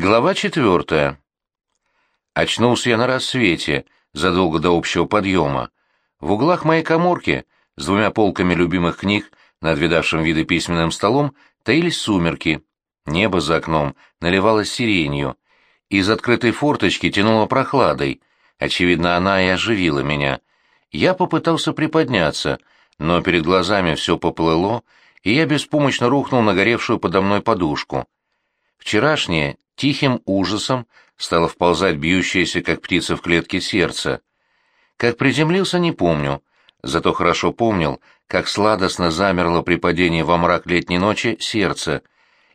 Глава четвертая. Очнулся я на рассвете, задолго до общего подъема. В углах моей коморки, с двумя полками любимых книг над видавшим виды письменным столом, таились сумерки. Небо за окном наливалось сиренью. Из открытой форточки тянуло прохладой. Очевидно, она и оживила меня. Я попытался приподняться, но перед глазами все поплыло, и я беспомощно рухнул на горевшую подо мной подушку. Вчерашнее тихим ужасом стало вползать бьющееся, как птица в клетке, сердце. Как приземлился, не помню, зато хорошо помнил, как сладостно замерло при падении во мрак летней ночи сердце,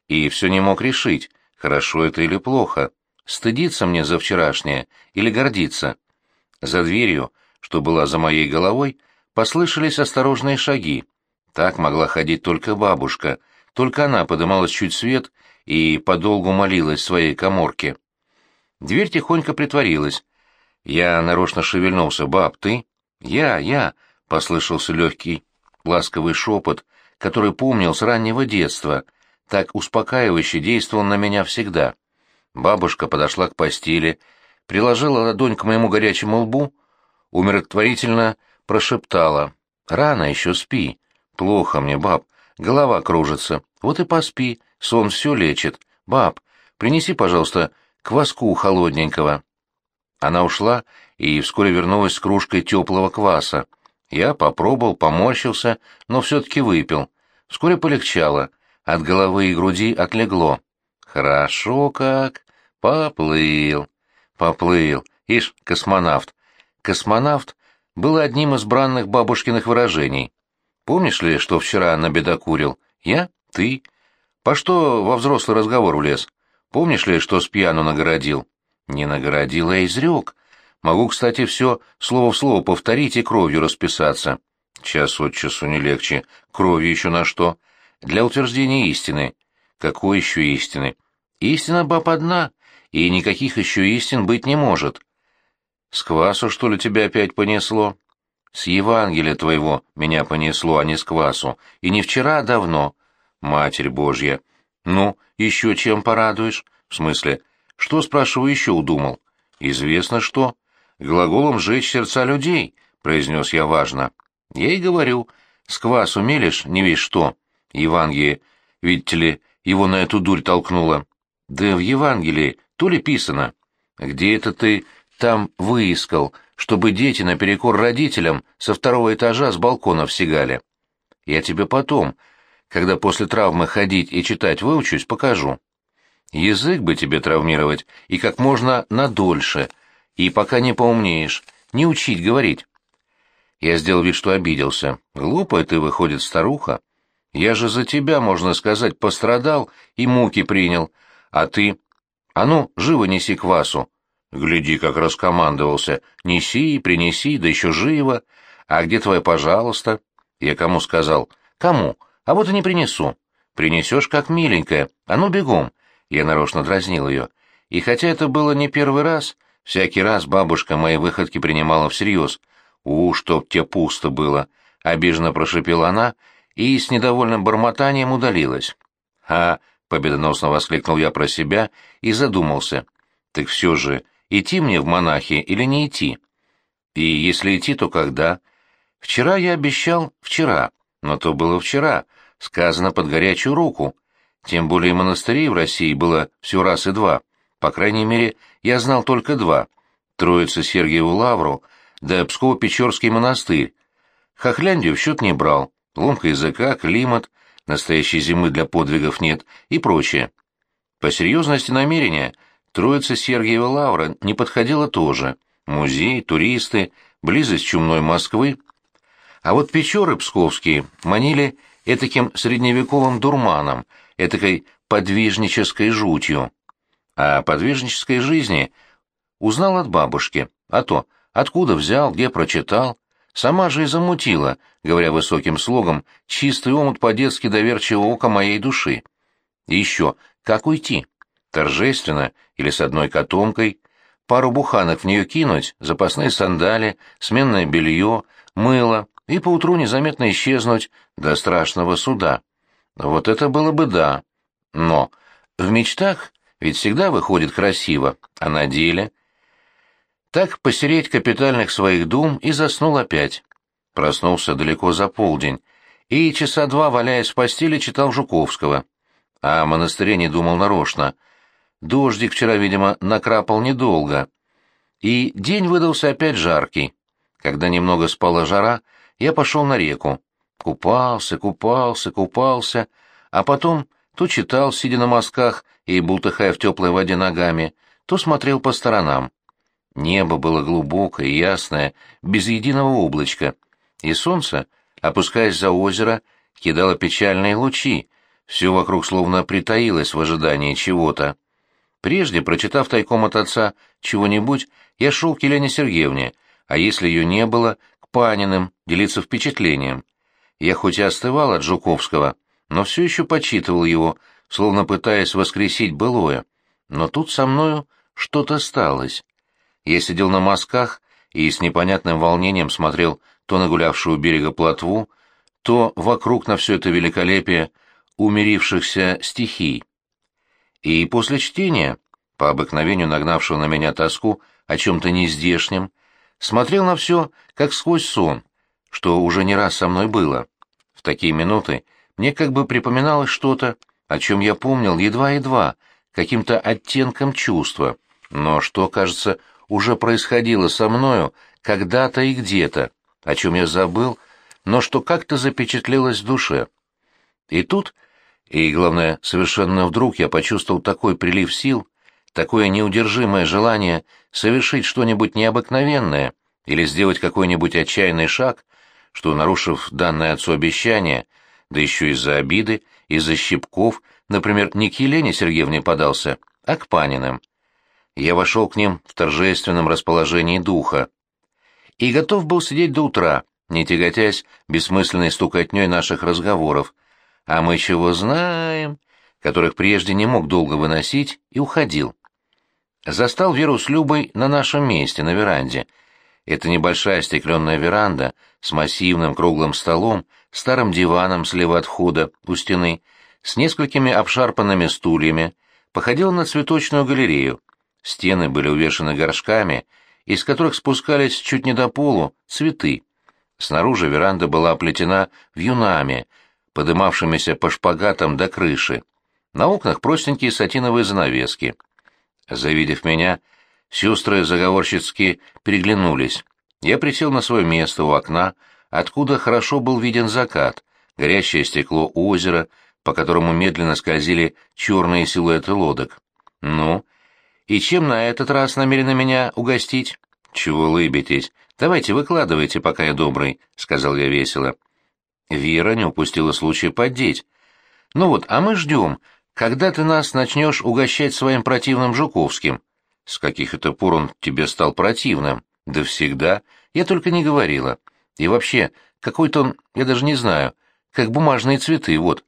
и все не мог решить, хорошо это или плохо, стыдиться мне за вчерашнее или гордиться. За дверью, что была за моей головой, послышались осторожные шаги. Так могла ходить только бабушка, только она подымалась чуть свет и подолгу молилась в своей коморке. Дверь тихонько притворилась. Я нарочно шевельнулся. «Баб, ты?» «Я, я!» — послышался легкий, ласковый шепот, который помнил с раннего детства, так успокаивающе действовал на меня всегда. Бабушка подошла к постели, приложила ладонь к моему горячему лбу, умиротворительно прошептала. «Рано еще спи. Плохо мне, баб, голова кружится. Вот и поспи, сон все лечит. Баб, принеси, пожалуйста, кваску холодненького». Она ушла и вскоре вернулась с кружкой теплого кваса. Я попробовал, поморщился, но все-таки выпил. Вскоре полегчало, от головы и груди отлегло. Хорошо как. Поплыл. Поплыл. Ишь, космонавт. Космонавт был одним из бранных бабушкиных выражений. Помнишь ли, что вчера набедокурил? Я? Ты? По что во взрослый разговор влез? Помнишь ли, что с пьяну нагородил? Не нагородил, а изрек. Могу, кстати, все слово в слово повторить и кровью расписаться. Час от часу не легче. Кровью еще на что? Для утверждения истины. Какой еще истины? Истина, баб, одна, и никаких еще истин быть не может. С квасу, что ли, тебя опять понесло? С Евангелия твоего меня понесло, а не с квасу. И не вчера, а давно. Матерь Божья. Ну, еще чем порадуешь? В смысле, что, спрашиваю, еще удумал? Известно что. Глаголом «жечь сердца людей», — произнес я важно. Я и говорю, с квасу мелешь, не весь что. Евангелие, видите ли, его на эту дурь толкнуло. Да в Евангелии то ли писано. Где это ты там выискал, чтобы дети наперекор родителям со второго этажа с балкона всегали? Я тебе потом, когда после травмы ходить и читать выучусь, покажу. Язык бы тебе травмировать, и как можно надольше, и пока не поумнеешь, не учить говорить. Я сделал вид, что обиделся. Глупая ты, выходит, старуха. Я же за тебя, можно сказать, пострадал и муки принял, а ты... А ну, живо неси квасу. Гляди, как раскомандовался. Неси, принеси, да еще живо. А где твое «пожалуйста»? Я кому сказал? Кому? А вот и не принесу. Принесешь, как миленькая. А ну, бегом. Я нарочно дразнил ее. И хотя это было не первый раз, всякий раз бабушка мои выходки принимала всерьез. «У, чтоб тебе пусто было!» — обиженно прошепела она и с недовольным бормотанием удалилась. «А!» — победоносно воскликнул я про себя и задумался. «Так все же, идти мне в монахи или не идти? И если идти, то когда?» «Вчера я обещал вчера, но то было вчера, сказано под горячую руку. Тем более монастырей в России было все раз и два. По крайней мере, я знал только два. Троица Сергиеву Лавру, да Псково-Печорский монастырь. Хохляндию в счет не брал. Ломка языка, климат, настоящей зимы для подвигов нет и прочее. По серьезности намерения Троица Сергиева Лавра не подходила тоже. Музей, туристы, близость чумной Москвы. А вот Печоры псковские манили этаким средневековым дурманом, этакой подвижнической жутью. А подвижнической жизни узнал от бабушки, а то, откуда взял, где прочитал. Сама же и замутила, говоря высоким слогом, чистый омут по-детски доверчивого ока моей души. И еще, как уйти? Торжественно или с одной котомкой? Пару буханок в нее кинуть, запасные сандали, сменное белье, мыло, и поутру незаметно исчезнуть до страшного суда. Вот это было бы да. Но в мечтах Ведь всегда выходит красиво, а на деле... Так посереть капитальных своих дум и заснул опять. Проснулся далеко за полдень, и часа два, валяясь в постели, читал Жуковского. А о монастыре не думал нарочно. Дождик вчера, видимо, накрапал недолго. И день выдался опять жаркий. Когда немного спала жара, я пошел на реку. Купался, купался, купался, а потом то читал, сидя на мостках и бултыхая в теплой воде ногами, то смотрел по сторонам. Небо было глубокое ясное, без единого облачка, и солнце, опускаясь за озеро, кидало печальные лучи, все вокруг словно притаилось в ожидании чего-то. Прежде, прочитав тайком от отца чего-нибудь, я шел к Елене Сергеевне, а если ее не было, к Паниным, делиться впечатлением. Я хоть и остывал от Жуковского, но все еще почитывал его, словно пытаясь воскресить былое. Но тут со мною что-то сталось. Я сидел на мазках и с непонятным волнением смотрел то на гулявшую берега плотву, то вокруг на все это великолепие умирившихся стихий. И после чтения, по обыкновению нагнавшего на меня тоску о чем-то нездешнем, смотрел на все, как сквозь сон, что уже не раз со мной было. В такие минуты мне как бы припоминалось что-то, о чем я помнил едва-едва, каким-то оттенком чувства, но что, кажется, уже происходило со мною когда-то и где-то, о чем я забыл, но что как-то запечатлелось в душе. И тут, и, главное, совершенно вдруг я почувствовал такой прилив сил, такое неудержимое желание совершить что-нибудь необыкновенное или сделать какой-нибудь отчаянный шаг, что, нарушив данное отцу обещание, да еще из-за обиды, из-за щипков, например, не к Елене Сергеевне подался, а к Паниным. Я вошел к ним в торжественном расположении духа и готов был сидеть до утра, не тяготясь бессмысленной стукотней наших разговоров, а мы чего знаем, которых прежде не мог долго выносить, и уходил. Застал Веру с Любой на нашем месте, на веранде. Это небольшая стекленная веранда с массивным круглым столом, старым диваном слева от входа, у стены, с несколькими обшарпанными стульями, походила на цветочную галерею. Стены были увешаны горшками, из которых спускались чуть не до полу цветы. Снаружи веранда была оплетена вьюнами, подымавшимися по шпагатам до крыши. На окнах простенькие сатиновые занавески. Завидев меня, сестры заговорщицки переглянулись. Я присел на свое место у окна, откуда хорошо был виден закат, горящее стекло озера, по которому медленно скользили черные силуэты лодок. «Ну, и чем на этот раз намерены меня угостить?» «Чего улыбитесь? Давайте выкладывайте, пока я добрый», — сказал я весело. Вера не упустила случая поддеть. «Ну вот, а мы ждем, когда ты нас начнешь угощать своим противным Жуковским?» «С каких это пор он тебе стал противным?» «Да всегда. Я только не говорила. И вообще, какой-то он, я даже не знаю, как бумажные цветы, вот».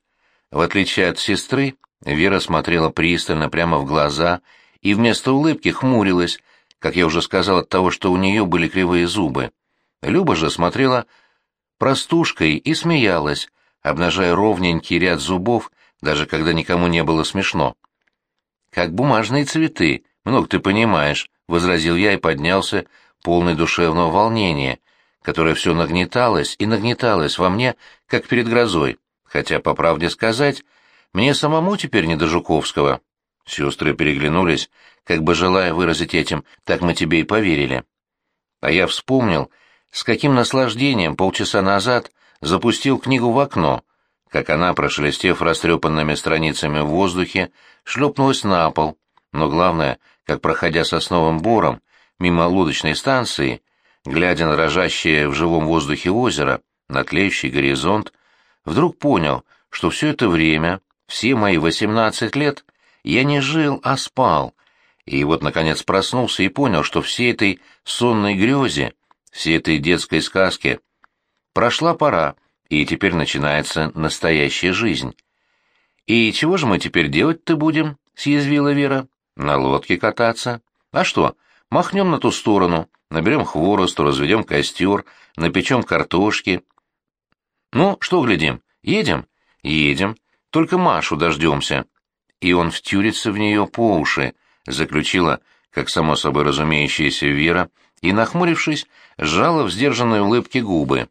В отличие от сестры, Вера смотрела пристально прямо в глаза и вместо улыбки хмурилась, как я уже сказал от того, что у нее были кривые зубы. Люба же смотрела простушкой и смеялась, обнажая ровненький ряд зубов, даже когда никому не было смешно. «Как бумажные цветы, много ты понимаешь», — возразил я и поднялся, полный душевного волнения, которое все нагнеталось и нагнеталось во мне, как перед грозой, хотя, по правде сказать, мне самому теперь не до Жуковского. Сестры переглянулись, как бы желая выразить этим, так мы тебе и поверили. А я вспомнил, с каким наслаждением полчаса назад запустил книгу в окно, как она, прошелестев растрепанными страницами в воздухе, шлепнулась на пол, но главное, как, проходя сосновым бором, мимо лодочной станции, глядя на дрожащее в живом воздухе озеро, на тлеющий горизонт, вдруг понял, что все это время, все мои восемнадцать лет, я не жил, а спал, и вот, наконец, проснулся и понял, что всей этой сонной грезе всей этой детской сказке прошла пора, и теперь начинается настоящая жизнь. «И чего же мы теперь делать-то будем?» — съязвила Вера. «На лодке кататься. А что, махнем на ту сторону, наберем хворосту, разведем костер, напечем картошки». «Ну, что глядим? Едем?» «Едем. Только Машу дождемся». и он втюрится в нее по уши, заключила, как само собой разумеющаяся Вера, и, нахмурившись, сжала в сдержанной улыбке губы.